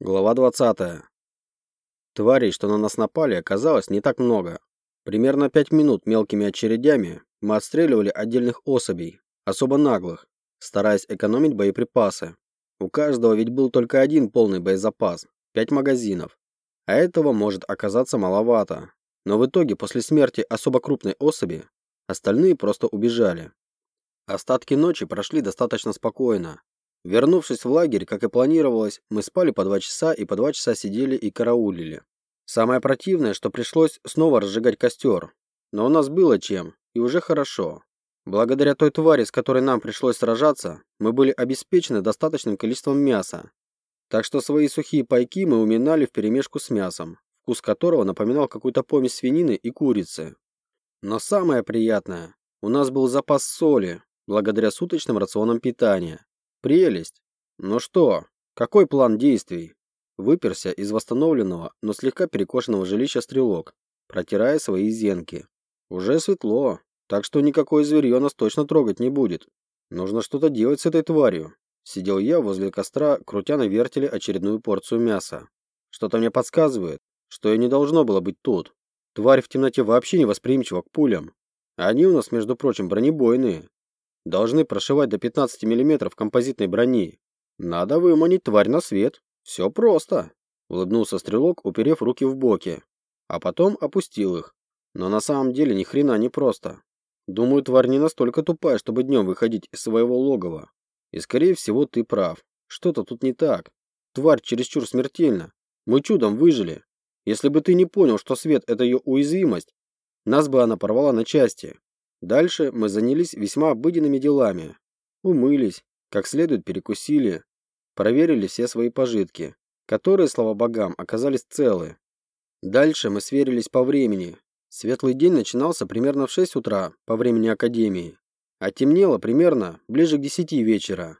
Глава 20. Тварей, что на нас напали, оказалось не так много. Примерно пять минут мелкими очередями мы отстреливали отдельных особей, особо наглых, стараясь экономить боеприпасы. У каждого ведь был только один полный боезапас – пять магазинов. А этого может оказаться маловато. Но в итоге, после смерти особо крупной особи, остальные просто убежали. Остатки ночи прошли достаточно спокойно, Вернувшись в лагерь, как и планировалось, мы спали по два часа и по два часа сидели и караулили. Самое противное, что пришлось снова разжигать костер. Но у нас было чем, и уже хорошо. Благодаря той твари, с которой нам пришлось сражаться, мы были обеспечены достаточным количеством мяса. Так что свои сухие пайки мы уминали вперемешку с мясом, вкус которого напоминал какую-то помесь свинины и курицы. Но самое приятное, у нас был запас соли, благодаря суточным рационам питания. Прелесть. Ну что, какой план действий? Выперся из восстановленного, но слегка перекошенного жилища стрелок, протирая свои зенки. Уже светло, так что никакое зверье нас точно трогать не будет. Нужно что-то делать с этой тварью. Сидел я возле костра, крутя на вертеле очередную порцию мяса. Что-то мне подсказывает, что и не должно было быть тут. Тварь в темноте вообще не восприимчива к пулям. Они у нас, между прочим, бронебойные должны прошивать до 15 мм композитной брони. Надо выманить тварь на свет. Все просто. Улыбнулся стрелок, уперев руки в боки. А потом опустил их. Но на самом деле ни хрена не просто. Думаю, тварь не настолько тупая, чтобы днем выходить из своего логова. И скорее всего ты прав. Что-то тут не так. Тварь чересчур смертельна. Мы чудом выжили. Если бы ты не понял, что свет – это ее уязвимость, нас бы она порвала на части. Дальше мы занялись весьма обыденными делами. Умылись, как следует перекусили, проверили все свои пожитки, которые, слава богам, оказались целы. Дальше мы сверились по времени. Светлый день начинался примерно в 6 утра по времени Академии, а темнело примерно ближе к 10 вечера.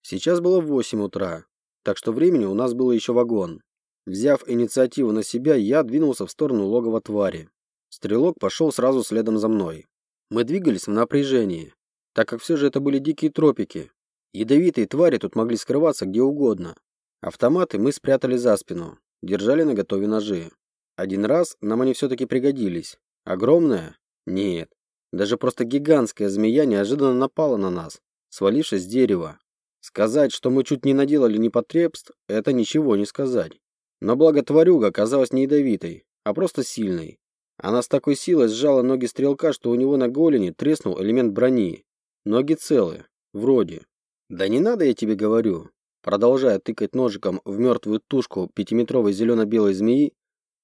Сейчас было 8 утра, так что времени у нас было еще вагон. Взяв инициативу на себя, я двинулся в сторону логова твари. Стрелок пошел сразу следом за мной. Мы двигались в напряжении, так как все же это были дикие тропики. Ядовитые твари тут могли скрываться где угодно. Автоматы мы спрятали за спину, держали на готове ножи. Один раз нам они все-таки пригодились. Огромная? Нет. Даже просто гигантская змея неожиданно напала на нас, свалившись с дерева. Сказать, что мы чуть не наделали непотребств, это ничего не сказать. Но благо тварюга оказалась не ядовитой, а просто сильной. Она с такой силой сжала ноги стрелка, что у него на голени треснул элемент брони. Ноги целы. Вроде. Да не надо, я тебе говорю. Продолжая тыкать ножиком в мертвую тушку пятиметровой зелено-белой змеи,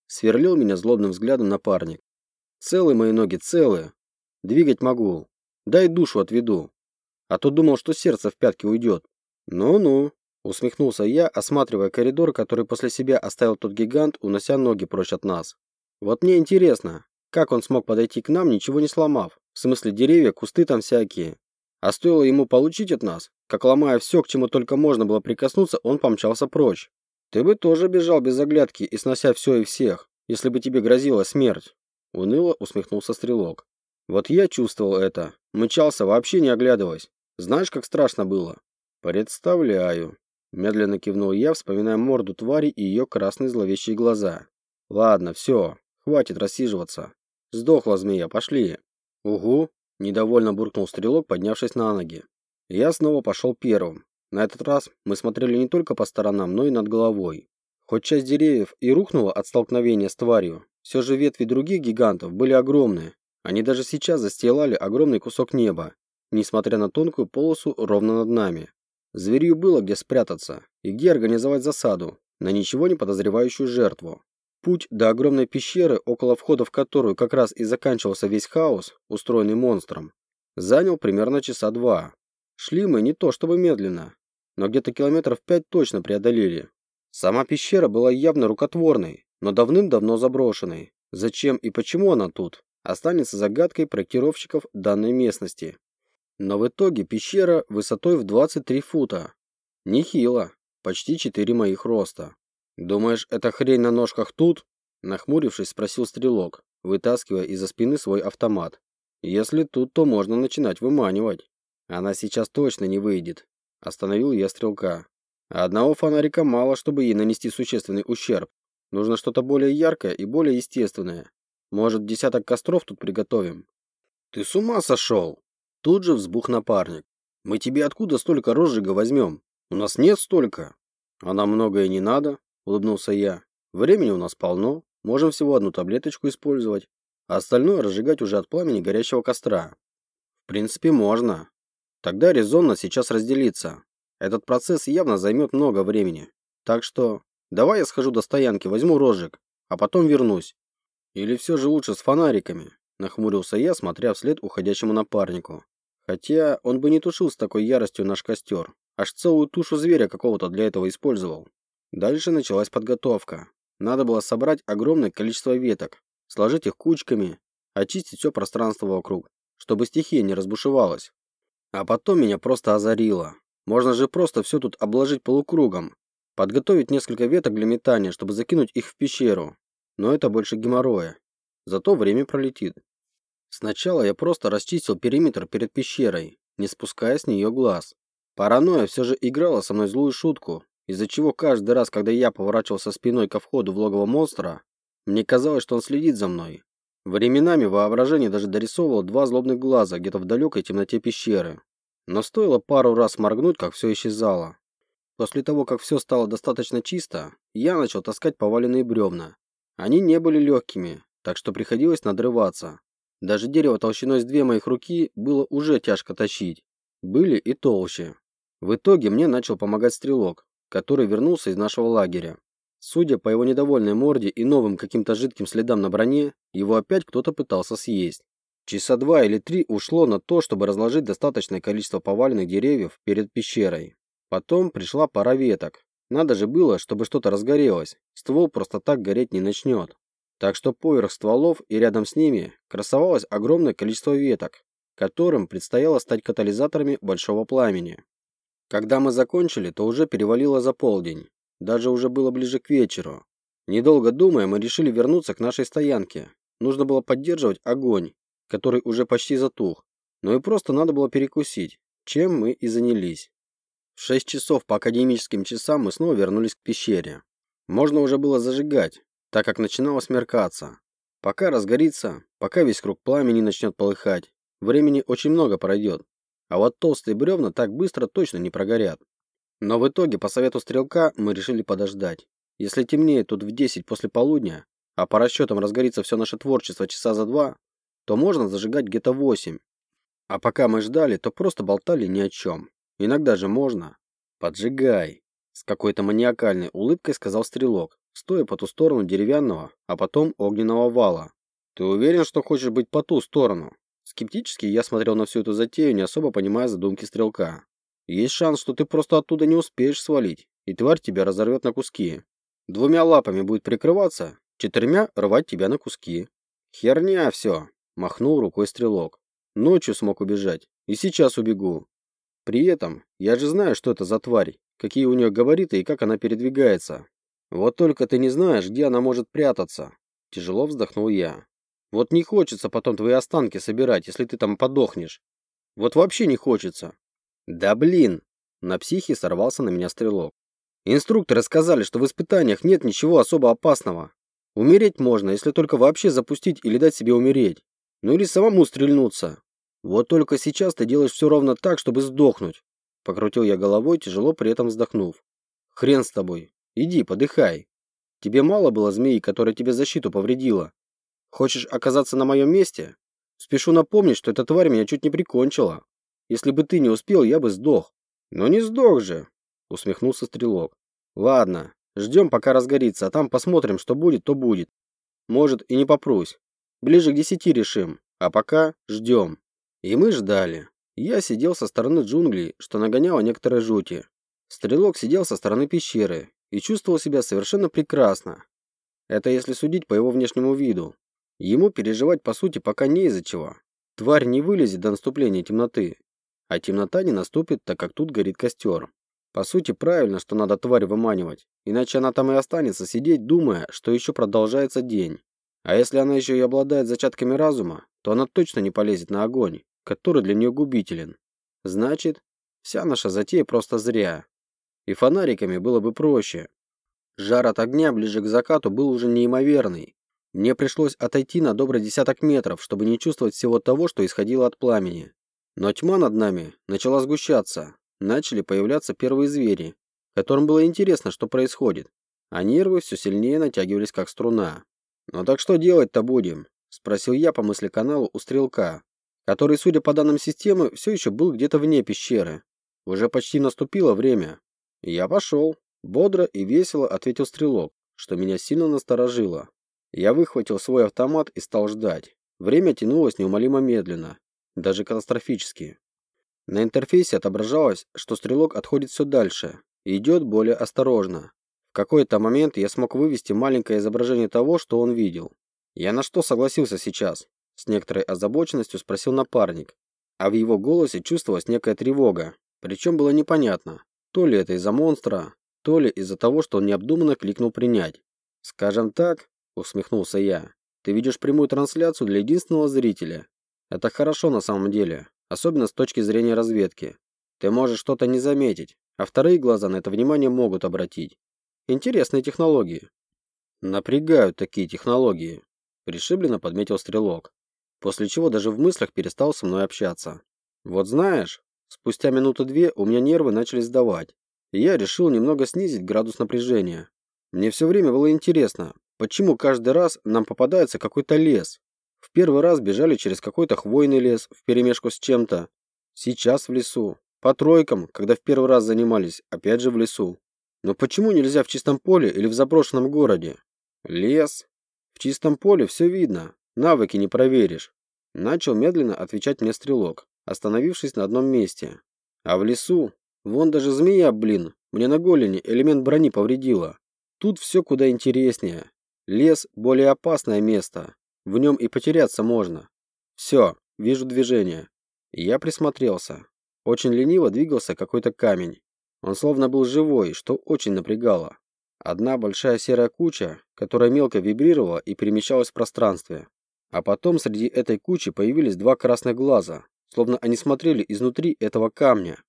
сверлил меня злобным взглядом напарник. Целы мои ноги, целые. Двигать могу. Дай душу отведу. А то думал, что сердце в пятки уйдет. Ну-ну, усмехнулся я, осматривая коридор, который после себя оставил тот гигант, унося ноги прочь от нас. Вот мне интересно, как он смог подойти к нам, ничего не сломав? В смысле, деревья, кусты там всякие. А стоило ему получить от нас, как ломая все, к чему только можно было прикоснуться, он помчался прочь. Ты бы тоже бежал без оглядки и снося все и всех, если бы тебе грозила смерть. Уныло усмехнулся стрелок. Вот я чувствовал это. Мчался, вообще не оглядываясь. Знаешь, как страшно было? Представляю. Медленно кивнул я, вспоминая морду твари и ее красные зловещие глаза. Ладно, все, Хватит рассиживаться. Сдохла змея, пошли. Угу, недовольно буркнул стрелок, поднявшись на ноги. Я снова пошел первым. На этот раз мы смотрели не только по сторонам, но и над головой. Хоть часть деревьев и рухнула от столкновения с тварью, все же ветви других гигантов были огромные. Они даже сейчас застилали огромный кусок неба, несмотря на тонкую полосу ровно над нами. Зверью было где спрятаться и где организовать засаду на ничего не подозревающую жертву. Путь до огромной пещеры, около входа в которую как раз и заканчивался весь хаос, устроенный монстром, занял примерно часа два. Шли мы не то чтобы медленно, но где-то километров пять точно преодолели. Сама пещера была явно рукотворной, но давным-давно заброшенной. Зачем и почему она тут, останется загадкой проектировщиков данной местности. Но в итоге пещера высотой в 23 фута. Нехило, почти 4 моих роста. «Думаешь, эта хрень на ножках тут?» Нахмурившись, спросил стрелок, вытаскивая из-за спины свой автомат. «Если тут, то можно начинать выманивать. Она сейчас точно не выйдет». Остановил я стрелка. Одного фонарика мало, чтобы ей нанести существенный ущерб. Нужно что-то более яркое и более естественное. Может, десяток костров тут приготовим? Ты с ума сошел? Тут же взбух напарник. Мы тебе откуда столько розжига возьмем? У нас нет столько. А нам многое не надо, улыбнулся я. Времени у нас полно. Можем всего одну таблеточку использовать, а остальное разжигать уже от пламени горящего костра. В принципе, можно. Тогда резонно сейчас разделиться. Этот процесс явно займет много времени. Так что давай я схожу до стоянки, возьму розжиг, а потом вернусь. Или все же лучше с фонариками, нахмурился я, смотря вслед уходящему напарнику. Хотя он бы не тушил с такой яростью наш костер. Аж целую тушу зверя какого-то для этого использовал. Дальше началась подготовка. Надо было собрать огромное количество веток, сложить их кучками, очистить все пространство вокруг, чтобы стихия не разбушевалась. А потом меня просто озарило. Можно же просто все тут обложить полукругом, подготовить несколько веток для метания, чтобы закинуть их в пещеру. Но это больше геморроя. Зато время пролетит. Сначала я просто расчистил периметр перед пещерой, не спуская с нее глаз. Паранойя все же играла со мной злую шутку, из-за чего каждый раз, когда я поворачивался спиной ко входу в логово монстра, мне казалось, что он следит за мной. Временами воображение даже дорисовывало два злобных глаза где-то в далекой темноте пещеры. Но стоило пару раз моргнуть, как все исчезало. После того, как все стало достаточно чисто, я начал таскать поваленные бревна. Они не были легкими, так что приходилось надрываться. Даже дерево толщиной с две моих руки было уже тяжко тащить. Были и толще. В итоге мне начал помогать стрелок, который вернулся из нашего лагеря. Судя по его недовольной морде и новым каким-то жидким следам на броне, его опять кто-то пытался съесть. Часа два или три ушло на то, чтобы разложить достаточное количество поваленных деревьев перед пещерой. Потом пришла пара веток. Надо же было, чтобы что-то разгорелось. Ствол просто так гореть не начнет. Так что поверх стволов и рядом с ними красовалось огромное количество веток, которым предстояло стать катализаторами большого пламени. Когда мы закончили, то уже перевалило за полдень. Даже уже было ближе к вечеру. Недолго думая, мы решили вернуться к нашей стоянке. Нужно было поддерживать огонь, который уже почти затух. Но и просто надо было перекусить, чем мы и занялись. В 6 часов по академическим часам мы снова вернулись к пещере. Можно уже было зажигать, так как начинало смеркаться. Пока разгорится, пока весь круг пламени начнет полыхать, времени очень много пройдет. А вот толстые бревна так быстро точно не прогорят. Но в итоге, по совету стрелка, мы решили подождать. Если темнеет тут в 10 после полудня, а по расчетам разгорится все наше творчество часа за два, то можно зажигать где-то 8. А пока мы ждали, то просто болтали ни о чем. Иногда же можно. Поджигай. С какой-то маниакальной улыбкой сказал стрелок, стоя по ту сторону деревянного, а потом огненного вала. Ты уверен, что хочешь быть по ту сторону? Скептически я смотрел на всю эту затею, не особо понимая задумки стрелка. Есть шанс, что ты просто оттуда не успеешь свалить, и тварь тебя разорвет на куски. Двумя лапами будет прикрываться, четырьмя рвать тебя на куски. Херня все, махнул рукой стрелок. Ночью смог убежать, и сейчас убегу. При этом я же знаю, что это за тварь, какие у нее габариты и как она передвигается. Вот только ты не знаешь, где она может прятаться. Тяжело вздохнул я. Вот не хочется потом твои останки собирать, если ты там подохнешь. Вот вообще не хочется. Да блин. На психе сорвался на меня стрелок. Инструкторы сказали, что в испытаниях нет ничего особо опасного. Умереть можно, если только вообще запустить или дать себе умереть. Ну или самому стрельнуться. Вот только сейчас ты делаешь все ровно так, чтобы сдохнуть. Покрутил я головой, тяжело при этом вздохнув. Хрен с тобой. Иди, подыхай. Тебе мало было змеи, которая тебе защиту повредила? Хочешь оказаться на моем месте? Спешу напомнить, что эта тварь меня чуть не прикончила. Если бы ты не успел, я бы сдох. Но не сдох же, усмехнулся стрелок. Ладно, ждем, пока разгорится, а там посмотрим, что будет, то будет. Может, и не попрусь. Ближе к десяти решим, а пока ждем. И мы ждали. Я сидел со стороны джунглей, что нагоняло некоторые жути. Стрелок сидел со стороны пещеры и чувствовал себя совершенно прекрасно. Это если судить по его внешнему виду. Ему переживать по сути пока не из-за чего. Тварь не вылезет до наступления темноты. А темнота не наступит, так как тут горит костер. По сути, правильно, что надо тварь выманивать. Иначе она там и останется сидеть, думая, что еще продолжается день. А если она еще и обладает зачатками разума, то она точно не полезет на огонь, который для нее губителен. Значит, вся наша затея просто зря. И фонариками было бы проще. Жар от огня ближе к закату был уже неимоверный. Мне пришлось отойти на добрый десяток метров, чтобы не чувствовать всего того, что исходило от пламени. Но тьма над нами начала сгущаться. Начали появляться первые звери, которым было интересно, что происходит. А нервы все сильнее натягивались, как струна. «Ну так что делать-то будем?» – спросил я по мысли каналу у стрелка, который, судя по данным системы, все еще был где-то вне пещеры. Уже почти наступило время. Я пошел. Бодро и весело ответил стрелок, что меня сильно насторожило. Я выхватил свой автомат и стал ждать. Время тянулось неумолимо медленно, даже катастрофически. На интерфейсе отображалось, что стрелок отходит все дальше и идет более осторожно. В какой-то момент я смог вывести маленькое изображение того, что он видел. Я на что согласился сейчас? С некоторой озабоченностью спросил напарник, а в его голосе чувствовалась некая тревога, причем было непонятно, то ли это из-за монстра, то ли из-за того, что он необдуманно кликнул принять. «Скажем так», — усмехнулся я, — «ты видишь прямую трансляцию для единственного зрителя. Это хорошо на самом деле, особенно с точки зрения разведки. Ты можешь что-то не заметить, а вторые глаза на это внимание могут обратить. Интересные технологии». «Напрягают такие технологии», — пришибленно подметил Стрелок, после чего даже в мыслях перестал со мной общаться. «Вот знаешь, спустя минуты две у меня нервы начали сдавать и я решил немного снизить градус напряжения. Мне все время было интересно, почему каждый раз нам попадается какой-то лес. В первый раз бежали через какой-то хвойный лес вперемешку с чем-то. Сейчас в лесу. По тройкам, когда в первый раз занимались, опять же в лесу. Но почему нельзя в чистом поле или в заброшенном городе? Лес. В чистом поле все видно. Навыки не проверишь. Начал медленно отвечать мне стрелок, остановившись на одном месте. А в лесу Вон даже змея, блин, мне на голени элемент брони повредила. Тут все куда интереснее. Лес – более опасное место. В нем и потеряться можно. Все, вижу движение. Я присмотрелся. Очень лениво двигался какой-то камень. Он словно был живой, что очень напрягало. Одна большая серая куча, которая мелко вибрировала и перемещалась в пространстве. А потом среди этой кучи появились два красных глаза, словно они смотрели изнутри этого камня.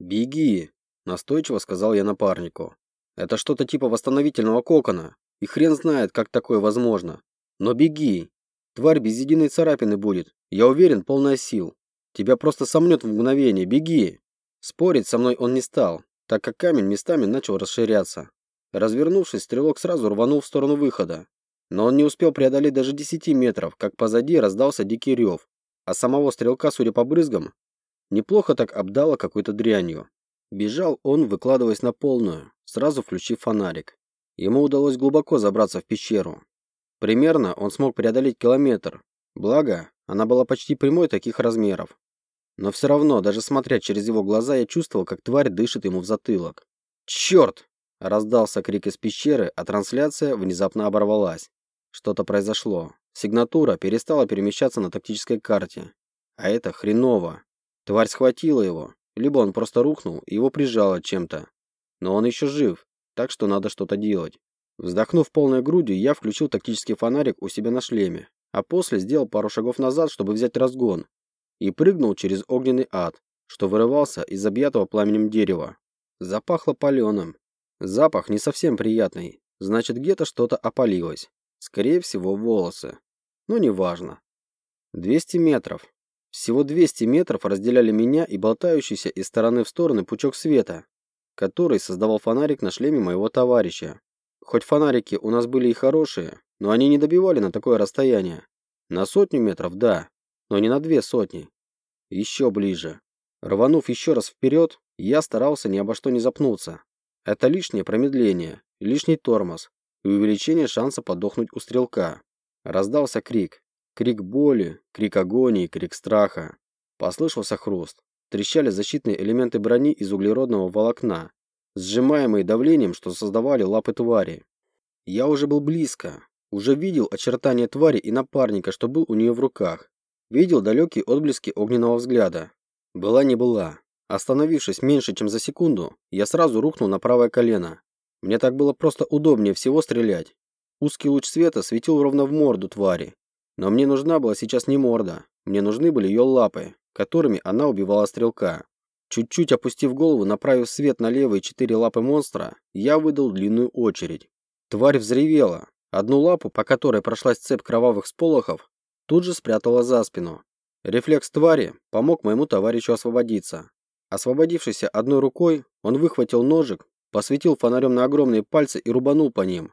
«Беги!» – настойчиво сказал я напарнику. «Это что-то типа восстановительного кокона, и хрен знает, как такое возможно. Но беги! Тварь без единой царапины будет, я уверен, полная сил. Тебя просто сомнет в мгновение, беги!» Спорить со мной он не стал, так как камень местами начал расширяться. Развернувшись, стрелок сразу рванул в сторону выхода. Но он не успел преодолеть даже 10 метров, как позади раздался дикий рев, а самого стрелка, судя по брызгам, Неплохо так обдало какой-то дрянью. Бежал он, выкладываясь на полную, сразу включив фонарик. Ему удалось глубоко забраться в пещеру. Примерно он смог преодолеть километр. Благо, она была почти прямой таких размеров. Но все равно, даже смотря через его глаза, я чувствовал, как тварь дышит ему в затылок. «Черт!» – раздался крик из пещеры, а трансляция внезапно оборвалась. Что-то произошло. Сигнатура перестала перемещаться на тактической карте. А это хреново. Тварь схватила его, либо он просто рухнул и его прижало чем-то. Но он еще жив, так что надо что-то делать. Вздохнув полной грудью, я включил тактический фонарик у себя на шлеме, а после сделал пару шагов назад, чтобы взять разгон, и прыгнул через огненный ад, что вырывался из объятого пламенем дерева. Запахло паленым. Запах не совсем приятный, значит где-то что-то опалилось. Скорее всего, волосы. Но неважно. 200 метров. Всего 200 метров разделяли меня и болтающийся из стороны в стороны пучок света, который создавал фонарик на шлеме моего товарища. Хоть фонарики у нас были и хорошие, но они не добивали на такое расстояние. На сотню метров, да, но не на две сотни. Еще ближе. Рванув еще раз вперед, я старался ни обо что не запнуться. Это лишнее промедление, лишний тормоз и увеличение шанса подохнуть у стрелка. Раздался крик. Крик боли, крик агонии, крик страха. Послышался хруст. Трещали защитные элементы брони из углеродного волокна, сжимаемые давлением, что создавали лапы твари. Я уже был близко. Уже видел очертания твари и напарника, что был у нее в руках. Видел далекие отблески огненного взгляда. Была не была. Остановившись меньше, чем за секунду, я сразу рухнул на правое колено. Мне так было просто удобнее всего стрелять. Узкий луч света светил ровно в морду твари, но мне нужна была сейчас не морда. Мне нужны были ее лапы, которыми она убивала стрелка. Чуть-чуть опустив голову, направив свет на левые четыре лапы монстра, я выдал длинную очередь. Тварь взревела. Одну лапу, по которой прошлась цепь кровавых сполохов, тут же спрятала за спину. Рефлекс твари помог моему товарищу освободиться. Освободившийся одной рукой, он выхватил ножик, посветил фонарем на огромные пальцы и рубанул по ним,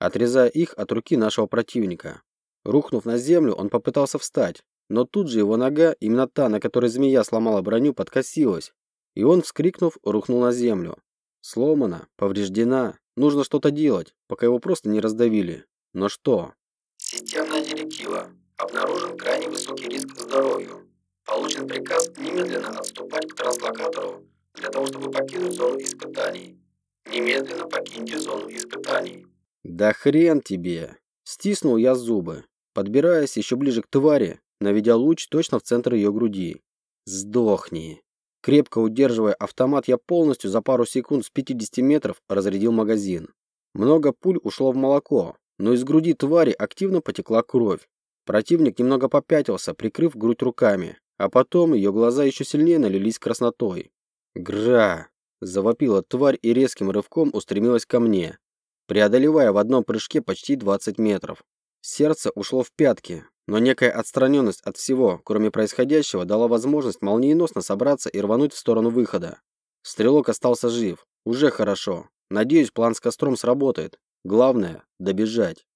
отрезая их от руки нашего противника. Рухнув на землю, он попытался встать, но тут же его нога, именно та, на которой змея сломала броню, подкосилась, и он, вскрикнув, рухнул на землю. Сломана, повреждена, нужно что-то делать, пока его просто не раздавили. Но что? Системная директива. Обнаружен крайне высокий риск здоровью. Получен приказ немедленно отступать к транслокатору для того, чтобы покинуть зону испытаний. Немедленно покиньте зону испытаний. Да хрен тебе. Стиснул я зубы, подбираясь еще ближе к твари, наведя луч точно в центр ее груди. Сдохни. Крепко удерживая автомат, я полностью за пару секунд с 50 метров разрядил магазин. Много пуль ушло в молоко, но из груди твари активно потекла кровь. Противник немного попятился, прикрыв грудь руками, а потом ее глаза еще сильнее налились краснотой. «Гра!» – завопила тварь и резким рывком устремилась ко мне, преодолевая в одном прыжке почти 20 метров. Сердце ушло в пятки, но некая отстраненность от всего, кроме происходящего, дала возможность молниеносно собраться и рвануть в сторону выхода. Стрелок остался жив. Уже хорошо. Надеюсь, план с костром сработает. Главное – добежать.